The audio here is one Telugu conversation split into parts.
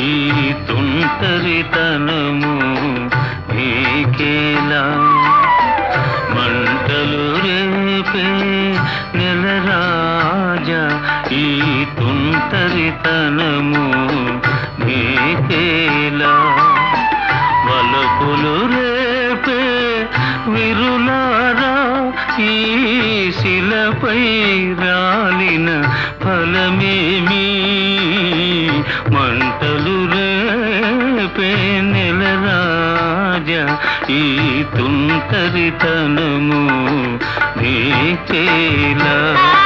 ఈ తుంటరితనము నీకేలా? మంటలు రేపే నెల రాజా ఈ తుంటరితనము నీకేలా? వలపులు రేపే విరులారా ఈ శిలపై రాలిన ఫలమేమి ఈ తుంటరితనము నీకేలా ఆకాశానికి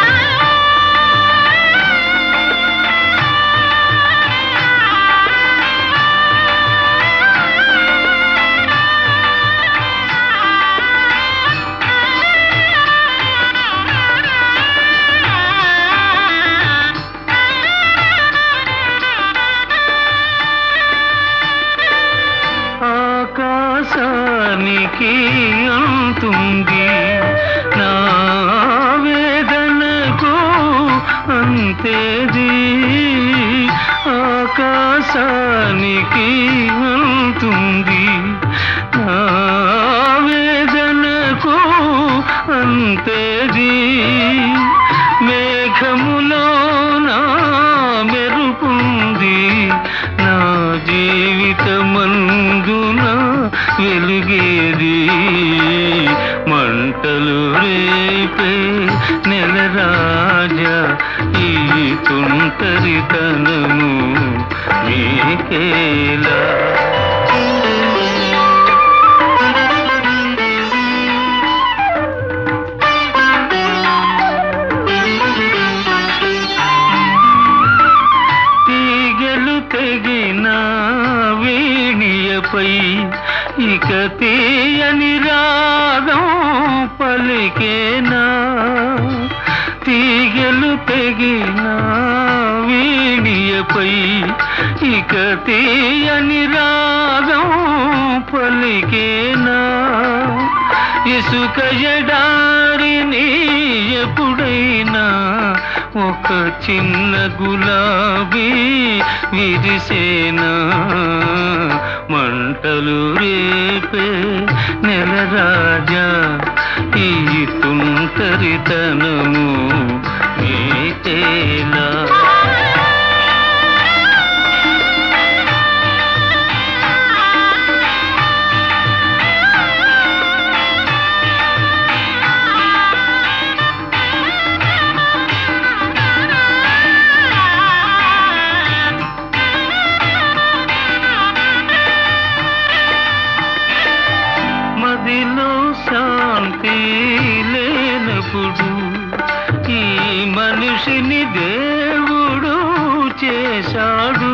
అంతేది ఆకాశానికి అంతుంది. వేదనకు అంతేది. మేఘములో నా మెరుపుంది. నా జీవితమందున వెలుగేది మంటలు రేపే నెల రాజా ఈ తుంటరితనము మీకేలా? తీగలు ఇక తీయని రాగం పలికేనా? తీగలు తెగిన వీణియపై ఇక తీయని రాగం పలికేనా? ఇసుక ఎడారిని ఎప్పుడైనా ఒక చిన్న గులాబీ విరిసేనా? మంటలు రేపే నెల రాజా ఈ తుంటరితనము నీకేలా మదిలో శాంతి లేనప్పుడు మనిషిని దేవుడు చేశాడు.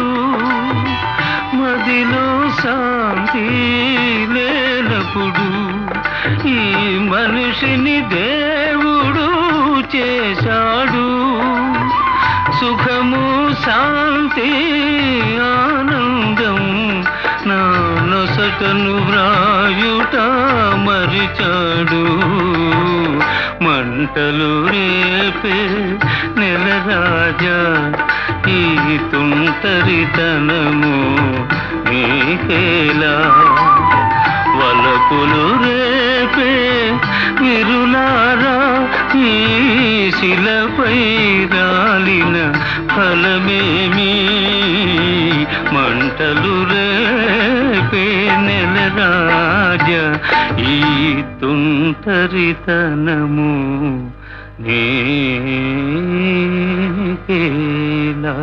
మదిలో శాంతి లేనప్పుడు ఈ మనిషిని దేవుడు చేశాడు. సుఖము శాంతి ఆనందం నా నొసటను వ్రాయుట మరిచాడు. మంటలు రేపే నెల రాజా ఈ తుంటరితనము నీకేలా? వలపులు రేపే విరులారా ఈ శిలపై రాలిన ఫలమేమి? మంటలు రేపే నెల రాజ ఈ తుంటరితనము నీకేలా